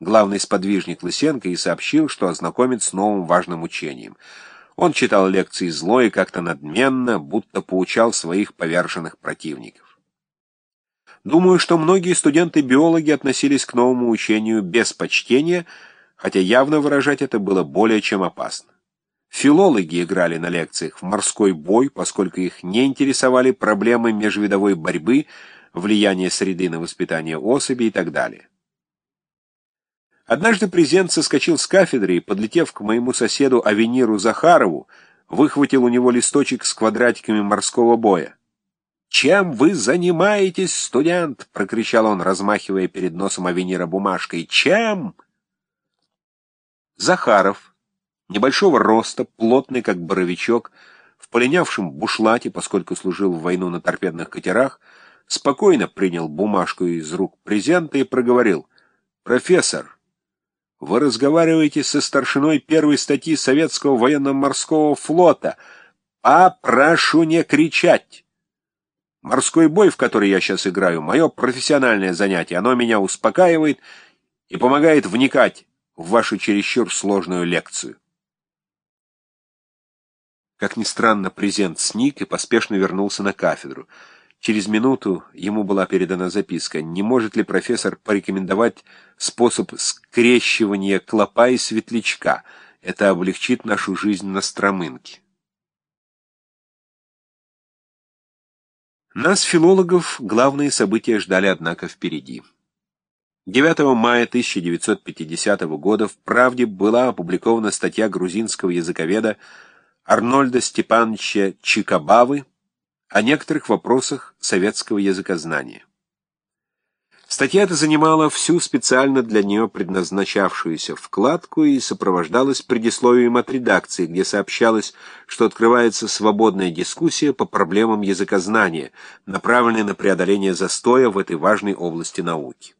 главный сподвижник Лысенко, и сообщил, что ознакомит с новым важным учением. Он читал лекции зло и как-то надменно, будто поучал своих поверженных противников. Думаю, что многие студенты-биологи относились к новому учению без почтения, хотя явно выражать это было более чем опасно. Филологи играли на лекциях в морской бой, поскольку их не интересовали проблемы межвидовой борьбы, влияние среды на воспитание особей и так далее. Однажды презент соскочил с кафедры и, подлетев к моему соседу Авениру Захарову, выхватил у него листочек с квадратиками морского боя. «Чем вы занимаетесь, студент?» — прокричал он, размахивая перед носом Авенира бумажкой. «Чем?» Захаров, небольшого роста, плотный, как боровичок, в полинявшем бушлате, поскольку служил в войну на торпедных катерах, спокойно принял бумажку из рук презента и проговорил. «Профессор, вы разговариваете со старшиной первой статьи Советского военно-морского флота. Попрошу не кричать. Морской бой, в который я сейчас играю, мое профессиональное занятие. Оно меня успокаивает и помогает вникать в вашу чересчур сложную лекцию. Как ни странно, презент сник и поспешно вернулся на кафедру. Через минуту ему была передана записка. Не может ли профессор порекомендовать способ скрещивания клопа и светлячка? Это облегчит нашу жизнь на Стромынке. Нас, филологов, главные события ждали, однако, впереди. 9 мая 1950 года в «Правде» была опубликована статья грузинского языковеда Арнольда Степановича Чикабавы о некоторых вопросах советского языкознания. Статья эта занимала всю специально для нее предназначавшуюся вкладку и сопровождалась предисловием от редакции, где сообщалось, что открывается свободная дискуссия по проблемам языкознания, направленная на преодоление застоя в этой важной области науки.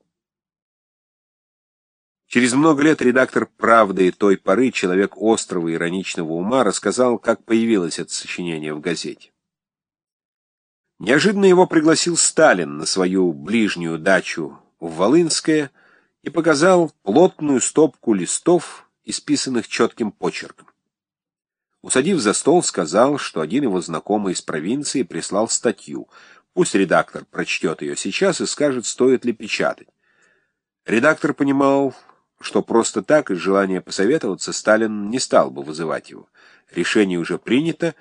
Через много лет редактор «Правды» и той поры, человек острого ироничного ума, рассказал, как появилось это сочинение в газете. Неожиданно его пригласил Сталин на свою ближнюю дачу в Волынское и показал плотную стопку листов, исписанных четким почерком. Усадив за стол, сказал, что один его знакомый из провинции прислал статью. Пусть редактор прочтет ее сейчас и скажет, стоит ли печатать. Редактор понимал, что просто так, из желания посоветоваться, Сталин не стал бы вызывать его. Решение уже принято,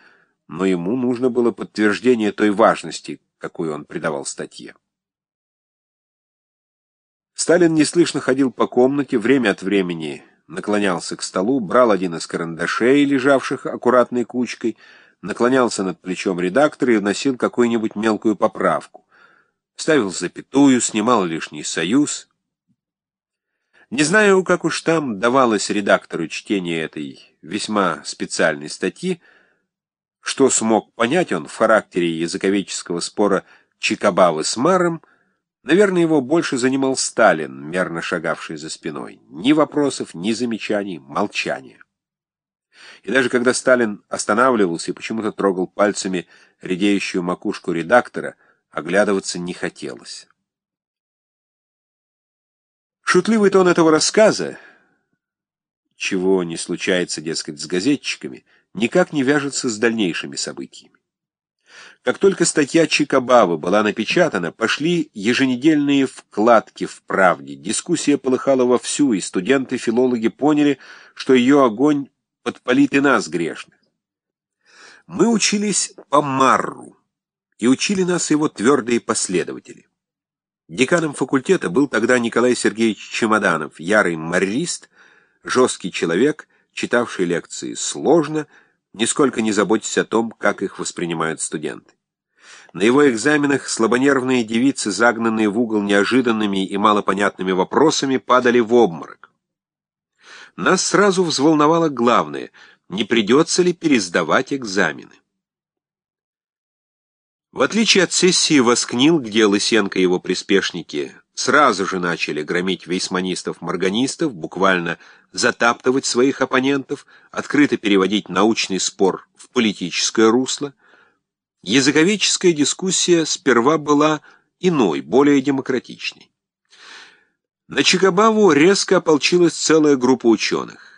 но ему нужно было подтверждение той важности, какую он придавал статье. Сталин неслышно ходил по комнате, время от времени наклонялся к столу, брал один из карандашей, лежавших аккуратной кучкой, наклонялся над плечом редактора и вносил какую-нибудь мелкую поправку. Ставил запятую, снимал лишний союз. Не знаю, как уж там давалось редактору чтение этой весьма специальной статьи, что смог понять он в характере языковедческого спора Чикабавы с Маром, наверное, его больше занимал Сталин, мерно шагавший за спиной. Ни вопросов, ни замечаний, молчание. И даже когда Сталин останавливался и почему-то трогал пальцами редеющую макушку редактора, оглядываться не хотелось. Шутливый тон этого рассказа, чего не случается, дескать, с газетчиками — никак не вяжется с дальнейшими событиями. Как только статья Чикабавы была напечатана, пошли еженедельные вкладки в «Правде». Дискуссия полыхала вовсю, и студенты-филологи поняли, что ее огонь подпалит и нас, грешных. Мы учились по Марру, и учили нас его твердые последователи. Деканом факультета был тогда Николай Сергеевич Чемоданов, ярый маррист, жесткий человек — читавший лекции сложно, нисколько не заботясь о том, как их воспринимают студенты. На его экзаменах слабонервные девицы, загнанные в угол неожиданными и малопонятными вопросами, падали в обморок. Нас сразу взволновало главное — не придется ли пересдавать экзамены. В отличие от сессии Воскнил, где Лысенко и его приспешники сразу же начали громить вейсманистов-морганистов, буквально затаптывать своих оппонентов, открыто переводить научный спор в политическое русло. Языковедческая дискуссия сперва была иной, более демократичной. На Чикабаву резко ополчилась целая группа ученых.